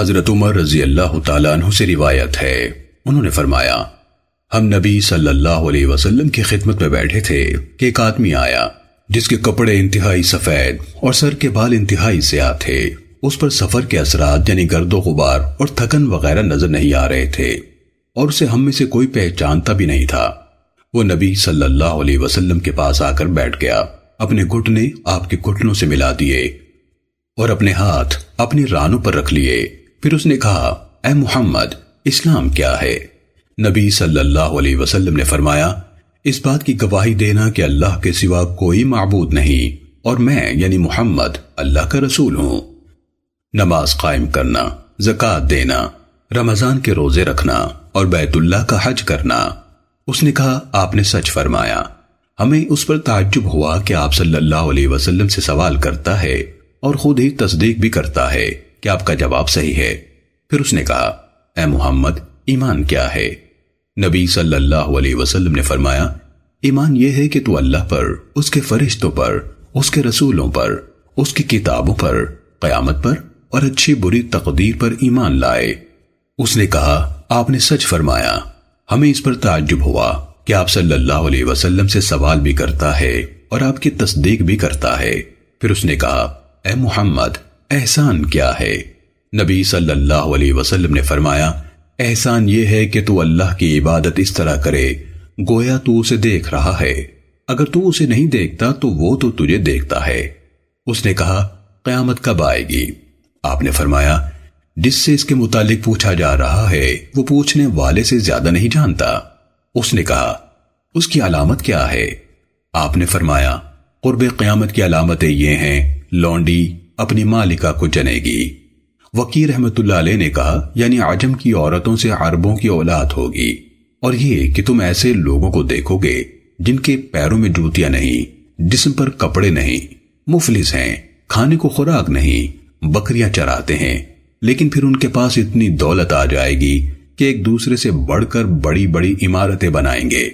حضرت عمر رضی اللہ تعالیٰ عنہ سے روایت ہے۔ انہوں نے فرمایا، ہم نبی صلی اللہ علیہ وسلم کی خدمت میں بیٹھے تھے کہ ایک آدمی آیا جس کے کپڑے انتہائی سفید اور سر کے بال انتہائی سیاہ تھے۔ اس پر سفر کے اثرات یعنی گرد و غبار اور تھکن وغیرہ نظر نہیں آ رہے تھے اور اسے ہم میں سے کوئی پہچانتا بھی نہیں تھا۔ وہ نبی صلی اللہ علیہ وسلم کے پاس آ کر بیٹھ گیا، اپنے گھٹنے آپ کے گھٹنوں سے ملا دیے اور اپنے ہاتھ اپنی رانوں پر رکھ لیے۔ پھر اس نے کہا، اے محمد، اسلام کیا ہے؟ نبی صلی اللہ علیہ وسلم نے فرمایا، اس بات کی گواہی دینا کہ اللہ کے سوا کوئی معبود نہیں اور میں یعنی محمد اللہ کا رسول ہوں۔ نماز قائم کرنا، زکوٰۃ دینا، رمضان کے روزے رکھنا اور بیت اللہ کا حج کرنا۔ اس نے کہا، آپ نے سچ فرمایا۔ ہمیں اس پر تعجب ہوا کہ آپ صلی اللہ علیہ وسلم سے سوال کرتا ہے اور خود ہی تصدیق بھی کرتا ہے۔ کہ آپ کا جواب صحیح ہے۔ پھر اس نے کہا، اے محمد، ایمان کیا ہے؟ نبی صلی اللہ علیہ وسلم نے فرمایا، ایمان یہ ہے کہ تو اللہ پر، اس کے فرشتوں پر، اس کے رسولوں پر، اس کی کتابوں پر، قیامت پر اور اچھی بری تقدیر پر ایمان لائے۔ اس نے کہا، آپ نے سچ فرمایا، ہمیں اس پر تعجب ہوا کہ آپ صلی اللہ علیہ وسلم سے سوال بھی کرتا ہے اور آپ کی تصدیق بھی کرتا ہے۔ پھر اس نے کہا، اے محمد احسان کیا ہے؟ نبی صلی اللہ علیہ وسلم نے فرمایا، احسان یہ ہے کہ تو اللہ کی عبادت اس طرح کرے، گویا تو اسے دیکھ رہا ہے۔ اگر تو اسے نہیں دیکھتا، تو وہ تو تجھے دیکھتا ہے۔ اس نے کہا، قیامت کب آئے گی؟ آپ نے فرمایا، جس سے اس کے متعلق پوچھا جا رہا ہے، وہ پوچھنے والے سے زیادہ نہیں جانتا۔ اس نے کہا، اس کی علامت کیا ہے؟ آپ نے فرمایا، قرب قیامت کی علامتیں یہ ہیں، لونڈی اپنی مالکہ کو جنے گی۔ وکیر رحمت اللہ علیہ نے کہا یعنی عجم کی عورتوں سے عربوں کی اولاد ہوگی۔ اور یہ کہ تم ایسے لوگوں کو دیکھو گے جن کے پیروں میں جوتیاں نہیں، جسم پر کپڑے نہیں، مفلس ہیں، کھانے کو خوراک نہیں، بکریاں چراتے ہیں۔ لیکن پھر ان کے پاس اتنی دولت آ جائے گی کہ ایک دوسرے سے بڑھ کر بڑی بڑی عمارتیں بنائیں گے۔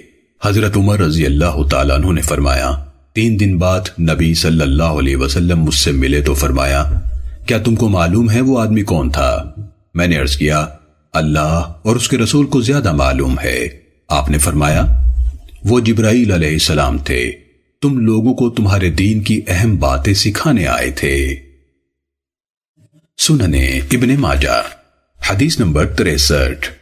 حضرت عمر رضی اللہ تعالیٰ عنہ نے فرمایا تین دن بعد نبی صلی اللہ علیہ وسلم مجھ سے ملے تو فرمایا، کیا تم کو معلوم ہے وہ آدمی کون تھا؟ میں نے عرض کیا، اللہ اور اس کے رسول کو زیادہ معلوم ہے۔ آپ نے فرمایا، وہ جبرائیل علیہ السلام تھے۔ تم لوگوں کو تمہارے دین کی اہم باتیں سکھانے آئے تھے۔ سننے ابن ماجہ، حدیث نمبر تریسٹھ۔